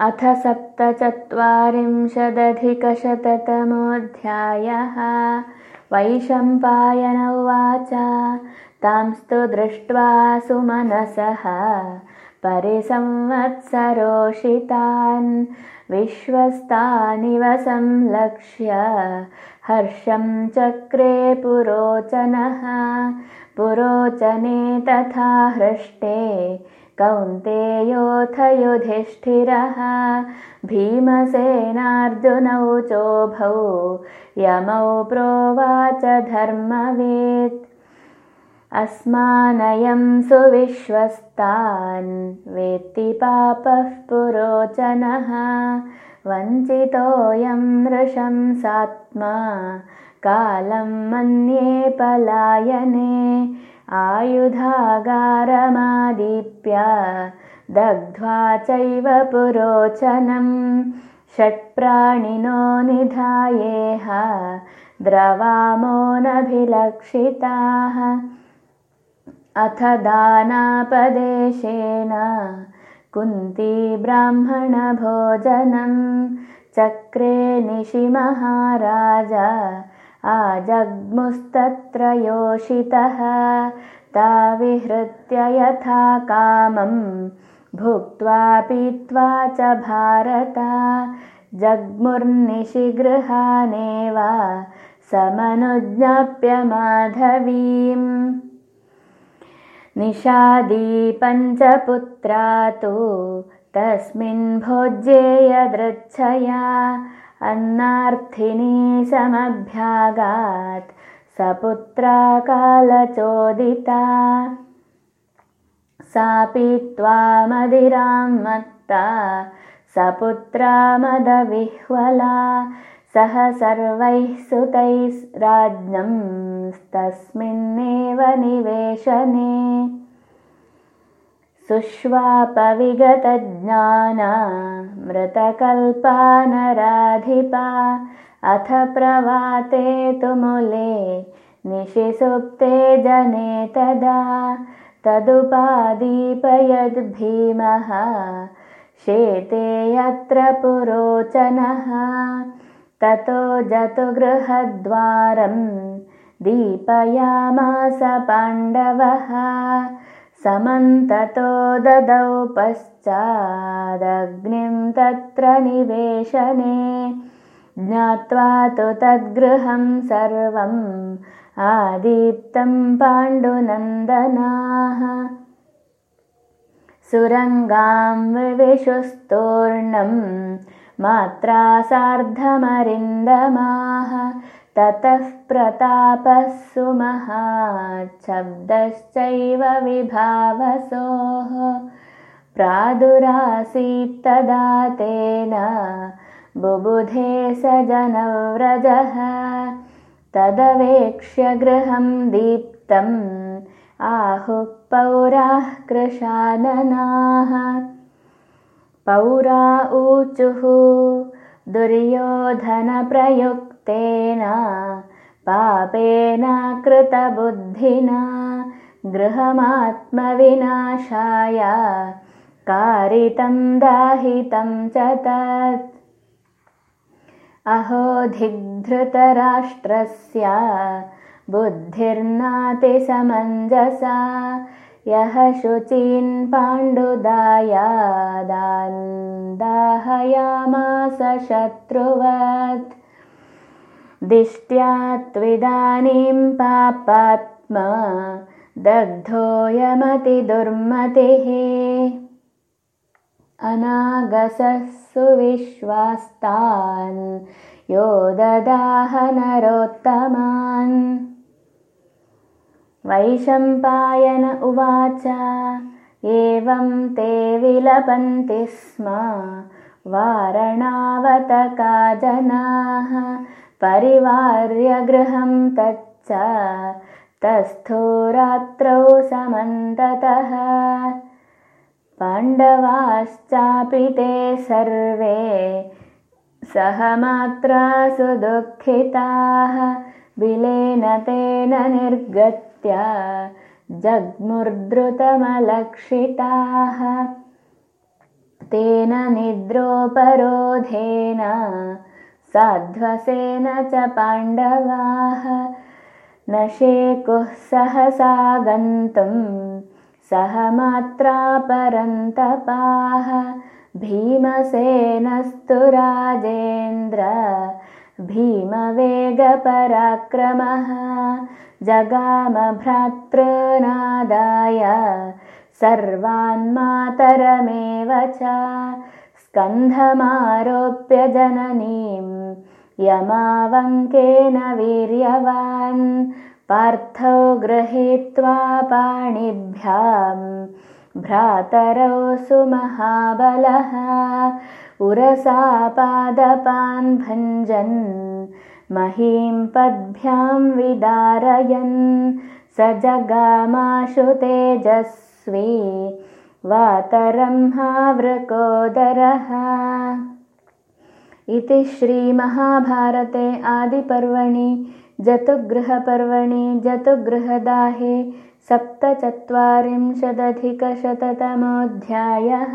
अथ सप्तचत्वारिंशदधिकशततमोऽध्यायः। वैशम्पायन उवाच तांस्तु दृष्ट्वा सुमनसः। परिसंवत्सरोषितान्। विश्वस्तानिव संलक्ष्य। हर्षं चक्रे पुरोचनः। पुरोचने तथा हृष्टे कौन्तेयोऽथ युधिष्ठिरः भीमसेनार्जुनौ चोभौ यमौ प्रोवाच धर्मवेत्। अस्मानयं सुविश्वस्तान् वेत्ति पापः पुरोचनः। वञ्चितोऽयं नृशंसात्मा कालं मन्ये पलायने आयुधागारमादीप्य दग्ध्वा चैव पुरोचनं षट्प्राणिनो निधायेह द्रवामोनभिलक्षिताः अथ दानापदेशेन कुन्ती ब्राह्मणभोजनं चक्रे निशिमहाराजा आजग्मुस्तत्र योषितः ताविहृत्य यथा कामं भुक्त्वा पीत्वा च भारत। जग्मुर्निशिगृहानेव समनुज्ञाप्य माधवीम्। निषादी पञ्चपुत्रा तु तस्मिन् भोज्ये यदृच्छया अन्नार्थिनी समभ्यागात् सपुत्रा कालचोदिता। सा पीत्वा मदिरां मत्ता सपुत्रा मदविह्वला सह सर्वैः सुतैः राज्ञं तस्मिन्नेव निवेशने सुष्वापविगतज्ञाना मृतकल्पा नराधिपा अथ प्रवाते तुमुले निशिसुप्ते जने तदा तदुपादीपयद्भीमः शेते यत्र पुरोचनः ततो जतु गृहद्वारं दीपयामास पाण्डवः समन्ततो ददौ पश्चादग्निं तत्र निवेशने ज्ञात्वा तु तद्गृहं सर्वम् आदीप्तं पाण्डुनन्दनाः। सुरङ्गां विविशुस्तूर्णं मात्रा सार्धमरिन्दमाः ततः प्रतापः सुमहाच्छब्दश्चैव विभावसोः प्रादुरासीत्तदा तेन बुबुधे स जनव्रजः तदवेक्ष्य गृहं दीप्तम् आहुः पौराः कृशाननाः। पौरा ऊचुः दुर्योधनप्रयुक् तेन पापेन कृतबुद्धिना गृहमात्मविनाशाय कारितं दाहितं च तत्। अहो धिग्धृतराष्ट्रस्य बुद्धिर्नातिसमञ्जसा यः शुचीन् पाण्डुदायादान्दाहयामास शत्रुवत् दिष्ट्या त्विदानीं पापात्मा दग्धोऽयमतिदुर्मतिः अनागसः सुविश्वास्तान् यो ददाहनरोत्तमान् वैशम्पायन उवाच एवं ते विलपन्ति स्म वारणावतका जनाः परिवार्यगृहं तच्च तस्थो रात्रौ समन्ततः पाण्डवाश्चापि ते सर्वे सहमात्रा सुदुःखिताः बिलेन तेन निर्गत्य जग्मुर्द्रुतमलक्षिताः। तेन निद्रोपरोधेन साध्वसेन च पाण्डवाः। न शेकुः सहसा गन्तुं सह मात्रा परन्तपाः। भीमसेनस्तु राजेन्द्र भीमवेगपराक्रमः। जगामभ्रातृनादाय सर्वान्मातरमेव च स्कन्धमारोप्य जननीं यमावङ्केन वीर्यवान् पार्थौ गृहीत्वा पाणिभ्यां भ्रातरौ सुमहाबलः उरसा पादपान् भञ्जन् महीं पद्भ्यां विदारयन् स जगामाशु तेजस्वी वातरंहावृकोदरः इति श्रीमहाभारते आदिपर्वणि जतुगृहपर्वणि जतुगृहदाहे सप्तचत्वारिंशदधिकशततमोऽध्यायः